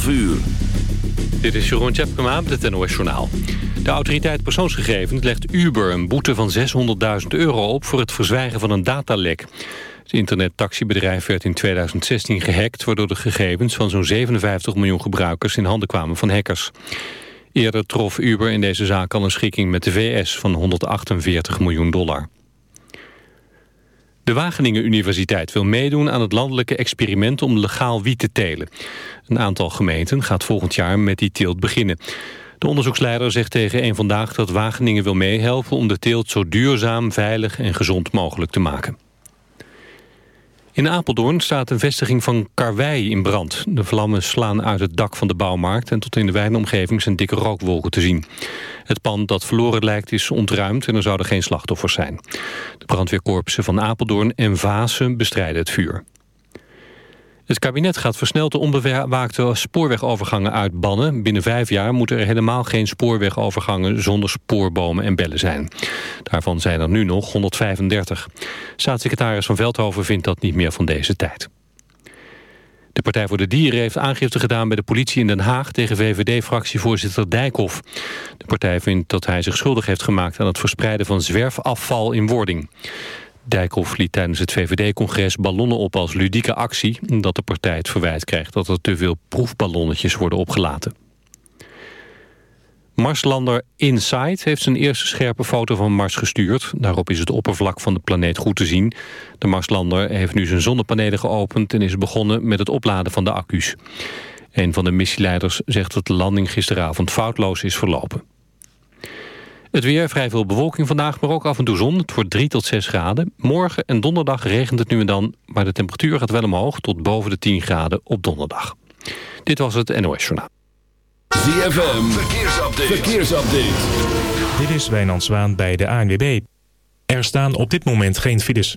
12 uur. Dit is Jeroen Tjepkema met het NOS Journaal. De autoriteit persoonsgegevens legt Uber een boete van 600.000 euro op... voor het verzwijgen van een datalek. Het internettaxibedrijf werd in 2016 gehackt... waardoor de gegevens van zo'n 57 miljoen gebruikers in handen kwamen van hackers. Eerder trof Uber in deze zaak al een schikking met de VS van 148 miljoen dollar. De Wageningen Universiteit wil meedoen aan het landelijke experiment om legaal wiet te telen. Een aantal gemeenten gaat volgend jaar met die teelt beginnen. De onderzoeksleider zegt tegen een Vandaag dat Wageningen wil meehelpen om de teelt zo duurzaam, veilig en gezond mogelijk te maken. In Apeldoorn staat een vestiging van Karwei in brand. De vlammen slaan uit het dak van de bouwmarkt... en tot in de wijde omgeving zijn dikke rookwolken te zien. Het pand dat verloren lijkt is ontruimd en er zouden geen slachtoffers zijn. De brandweerkorpsen van Apeldoorn en Vaassen bestrijden het vuur. Het kabinet gaat versneld de onbewaakte spoorwegovergangen uitbannen. Binnen vijf jaar moeten er helemaal geen spoorwegovergangen zonder spoorbomen en bellen zijn. Daarvan zijn er nu nog 135. Staatssecretaris Van Veldhoven vindt dat niet meer van deze tijd. De Partij voor de Dieren heeft aangifte gedaan bij de politie in Den Haag... tegen VVD-fractievoorzitter Dijkhoff. De partij vindt dat hij zich schuldig heeft gemaakt... aan het verspreiden van zwerfafval in wording. Dijkhoff liet tijdens het VVD-congres ballonnen op als ludieke actie... omdat de partij het verwijt krijgt dat er te veel proefballonnetjes worden opgelaten. Marslander InSight heeft zijn eerste scherpe foto van Mars gestuurd. Daarop is het oppervlak van de planeet goed te zien. De Marslander heeft nu zijn zonnepanelen geopend... en is begonnen met het opladen van de accu's. Een van de missieleiders zegt dat de landing gisteravond foutloos is verlopen. Het weer, vrij veel bewolking vandaag, maar ook af en toe zon. Het wordt 3 tot 6 graden. Morgen en donderdag regent het nu en dan... maar de temperatuur gaat wel omhoog tot boven de 10 graden op donderdag. Dit was het NOS Journaal. ZFM, verkeersupdate. verkeersupdate. Dit is Wijnand Zwaan bij de ANWB. Er staan op dit moment geen files.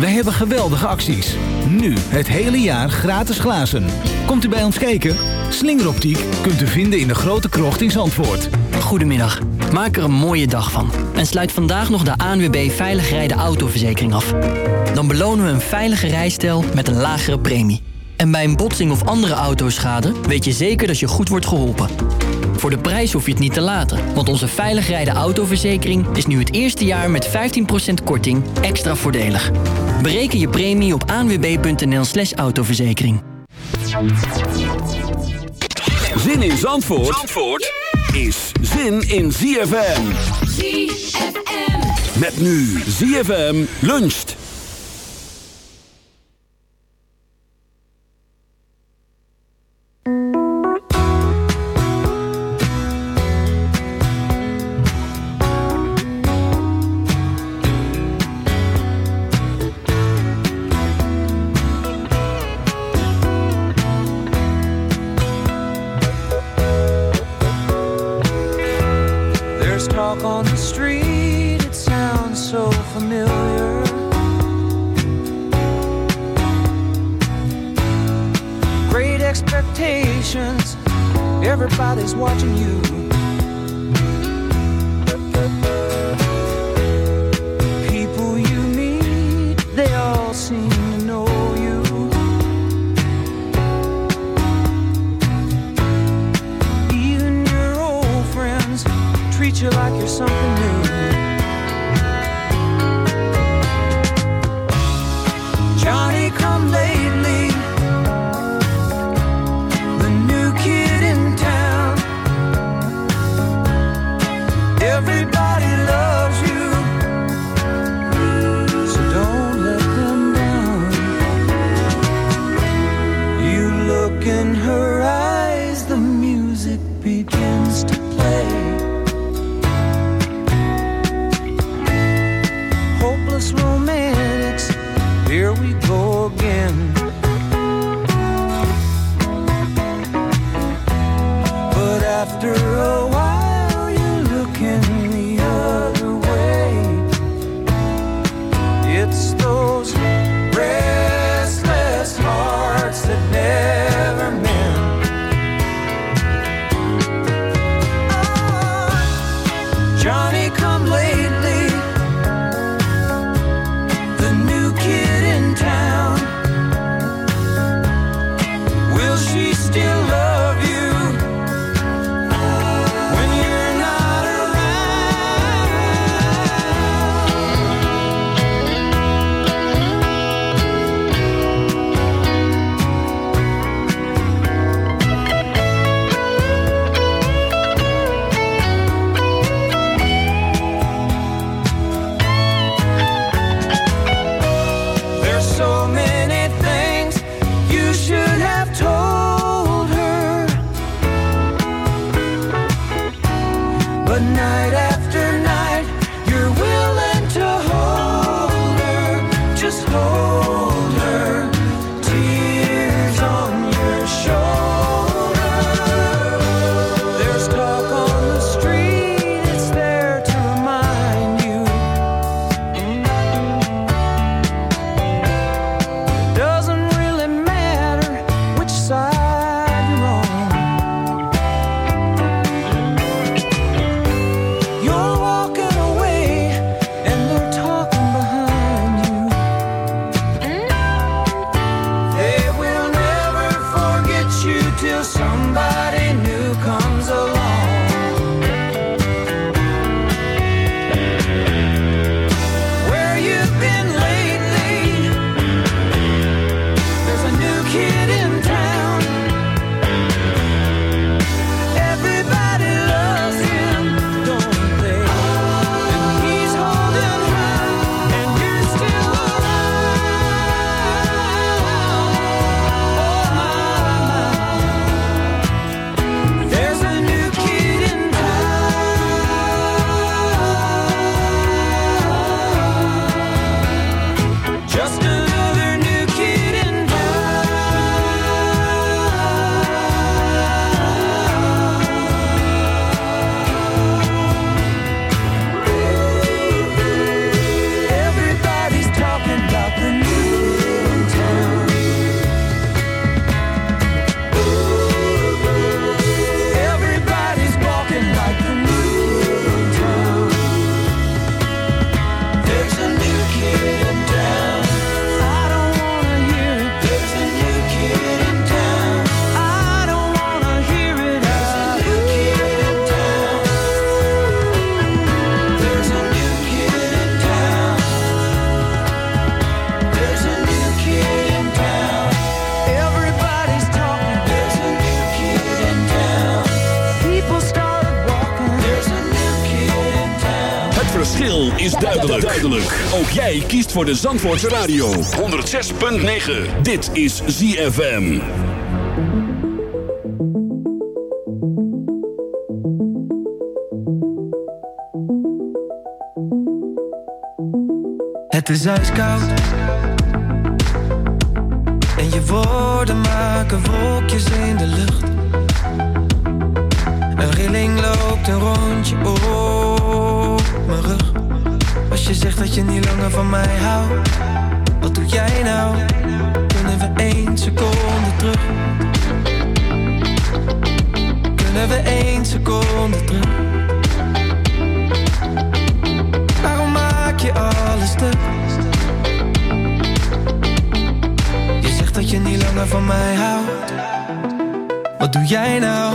Wij hebben geweldige acties. Nu het hele jaar gratis glazen. Komt u bij ons kijken? Slingeroptiek kunt u vinden in de grote krocht in Zandvoort. Goedemiddag. Maak er een mooie dag van. En sluit vandaag nog de ANWB Veilig Rijden Autoverzekering af. Dan belonen we een veilige rijstijl met een lagere premie. En bij een botsing of andere autoschade weet je zeker dat je goed wordt geholpen. Voor de prijs hoef je het niet te laten, want onze veilig rijden autoverzekering is nu het eerste jaar met 15% korting extra voordelig. Bereken je premie op aanwb.nl slash autoverzekering. Zin in Zandvoort, Zandvoort is zin in ZFM. ZFM. Met nu ZFM luncht. voor de Zandvoortse Radio. 106.9. Dit is ZFM. Het is ijskoud. En je woorden maken wolkjes in de lucht. Een rilling loopt een rondje op mijn rug. Als je zegt dat je niet langer van mij houdt, wat doe jij nou? Kunnen we één seconde terug? Kunnen we één seconde terug? Waarom maak je alles stuk? Je zegt dat je niet langer van mij houdt, wat doe jij nou?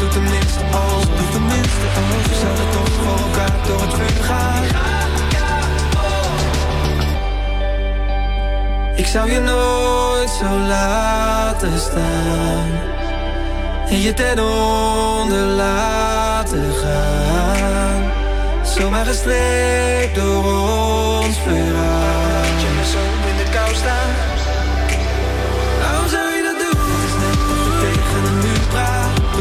Doe tenminste alsof Doe tenminste alsof We zouden toch voor elkaar door het vuur gaan. Ik zou je nooit zo laten staan. En je ten onder laten gaan. Zomaar gestreept door ons verhaal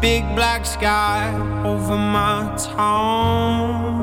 big black sky over my town.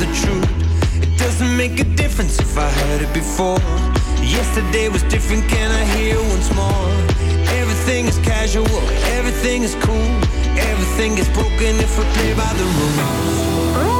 The truth. It doesn't make a difference if I heard it before. Yesterday was different, can I hear once more? Everything is casual, everything is cool. Everything is broken if we play by the rules.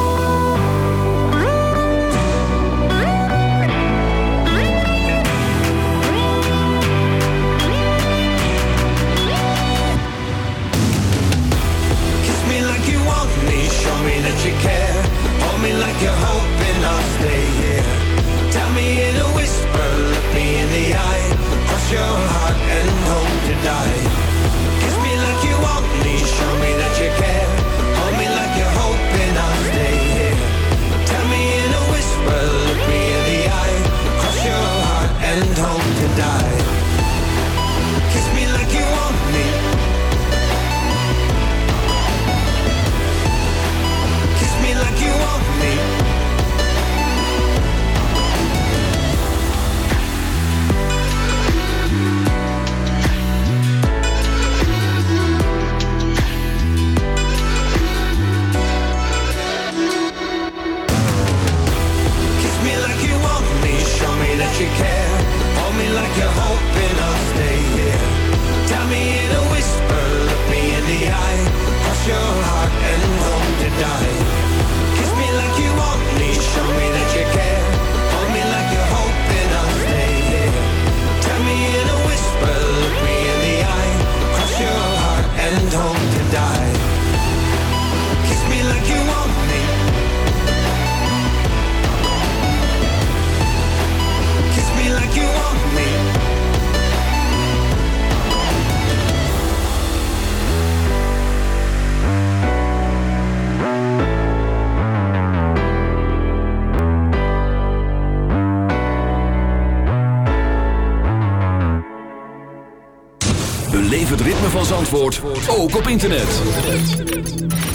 Ook op internet.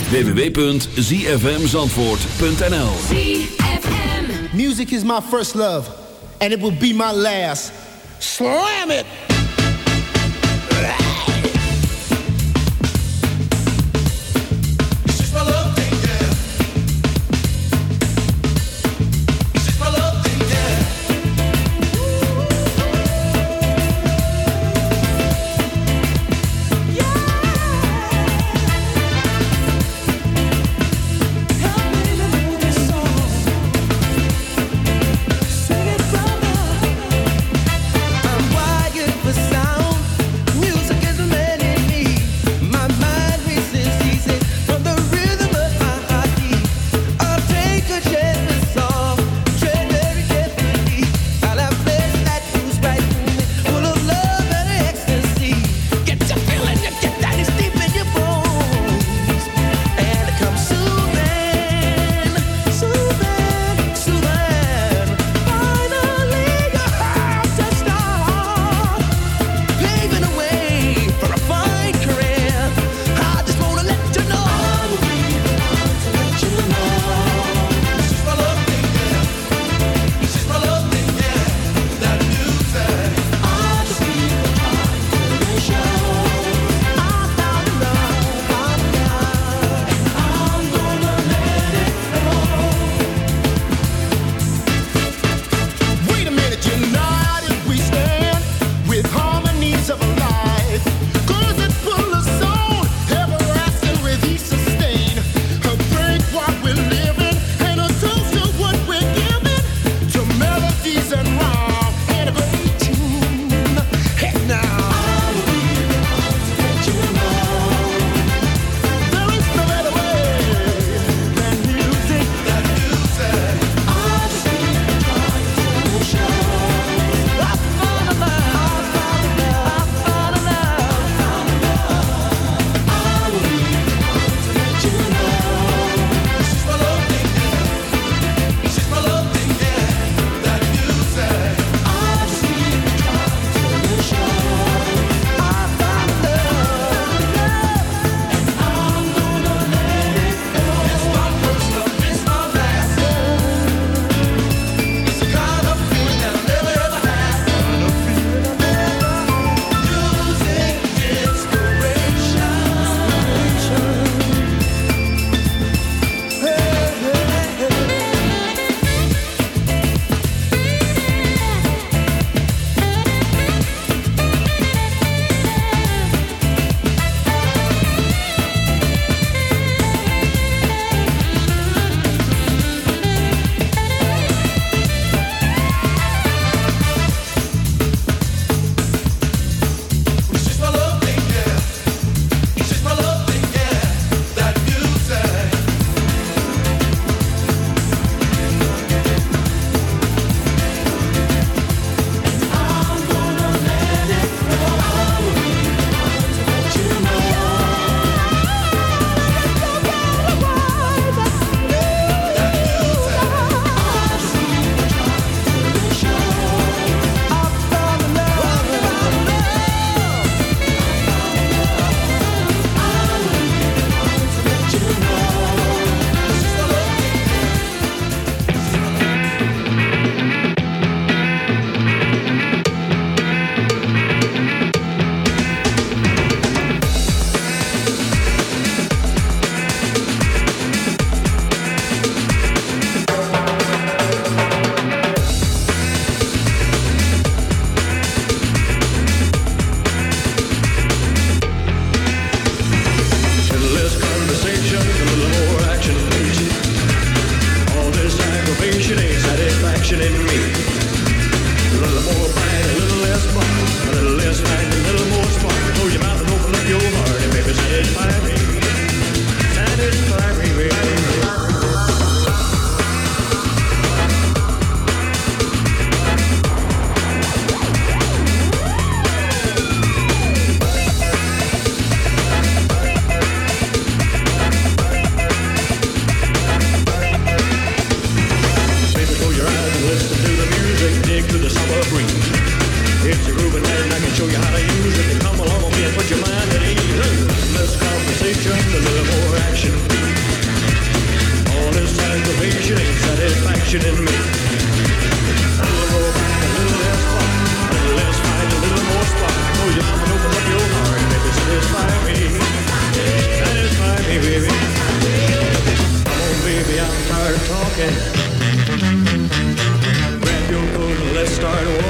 www.zfmzandvoort.nl Music is my first love, and it will be my last. Slam it! Grab your coat and let's start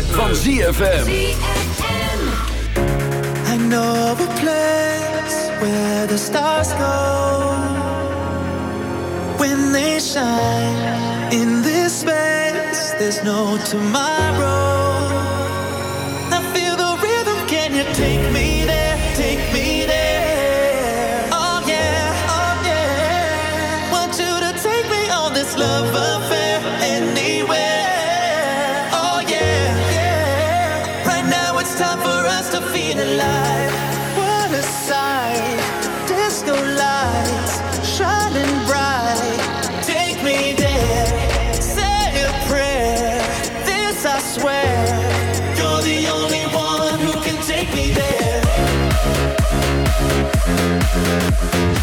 ritme, van ZFM. I know a place where the stars go When they shine in this space There's no tomorrow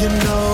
You know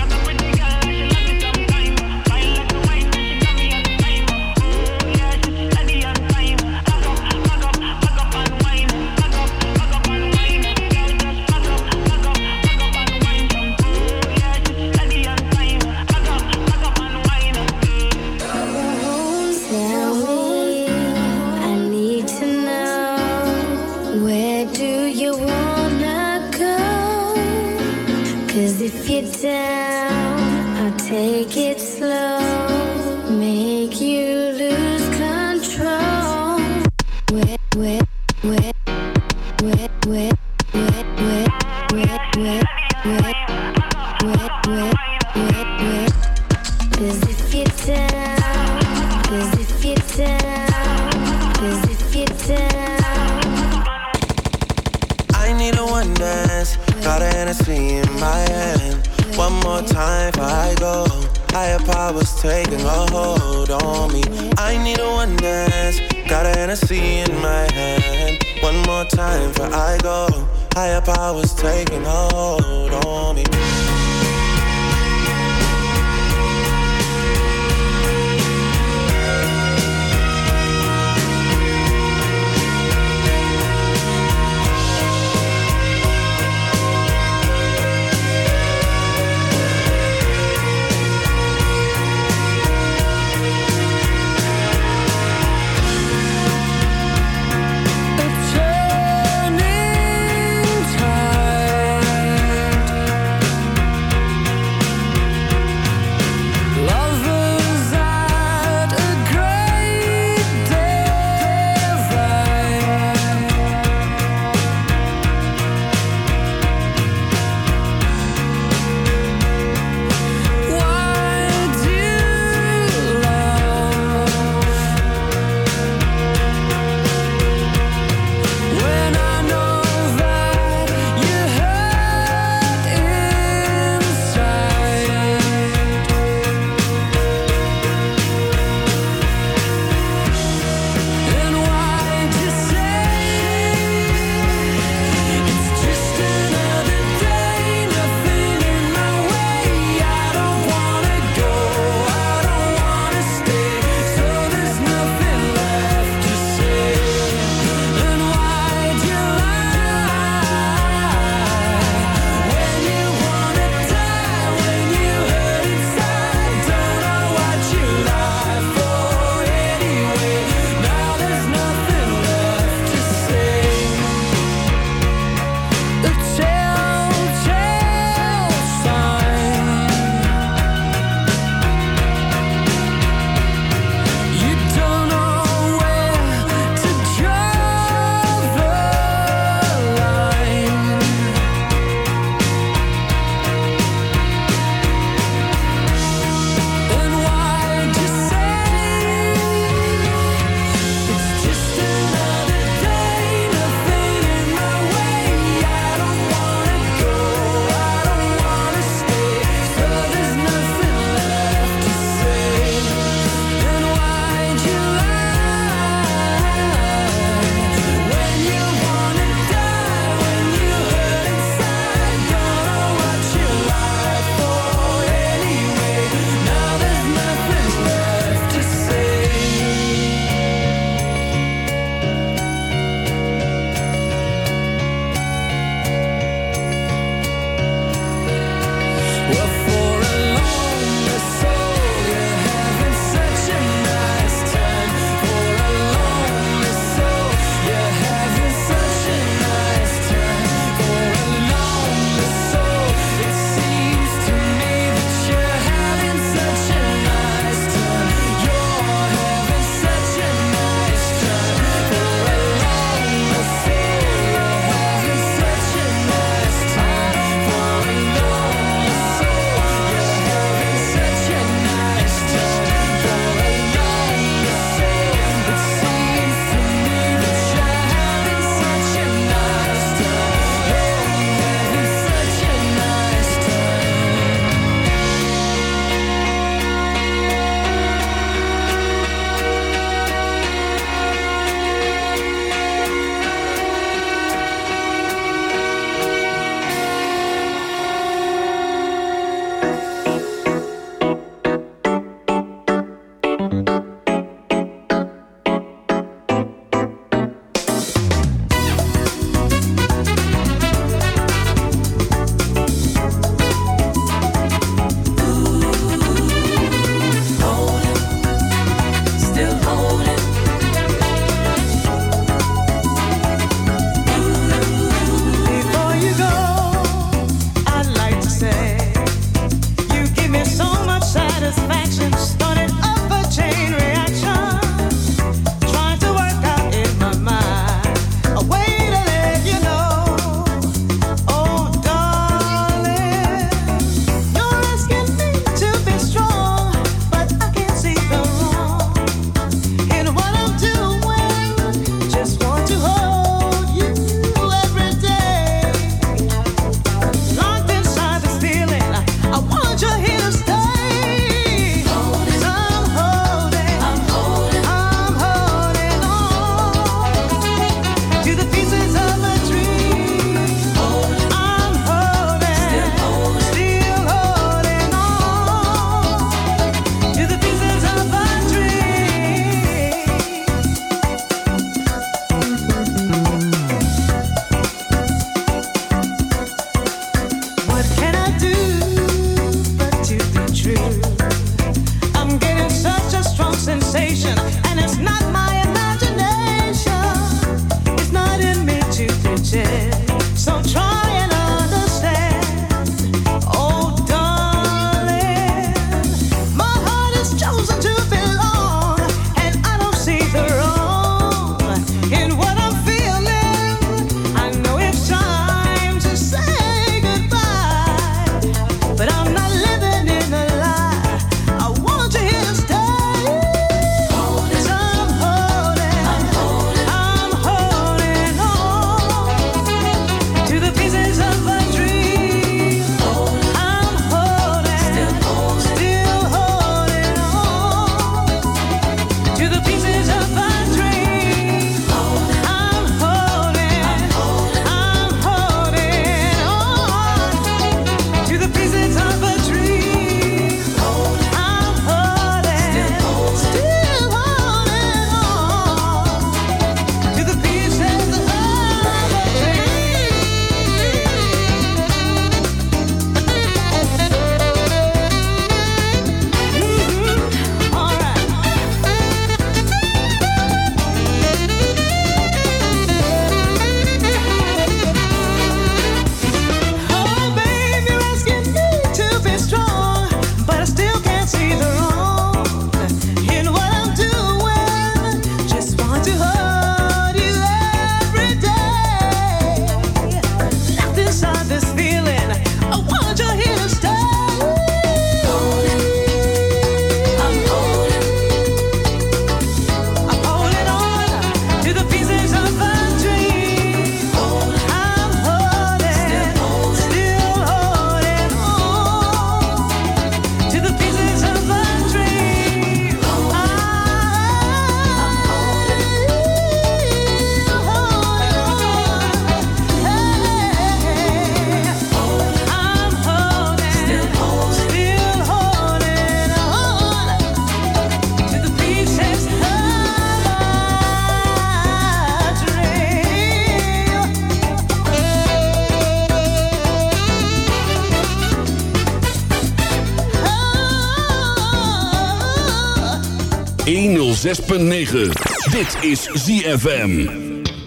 106.9. Dit is ZFM.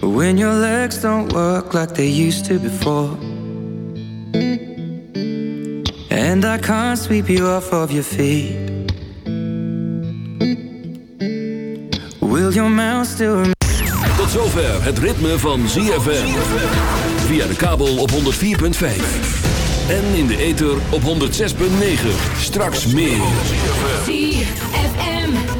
When your legs don't work like they used to before. And I can't sweep you off of your feet. Will your mouth still Tot zover het ritme van ZFM. Via de kabel op 104.5. En in de ether op 106.9. Straks meer.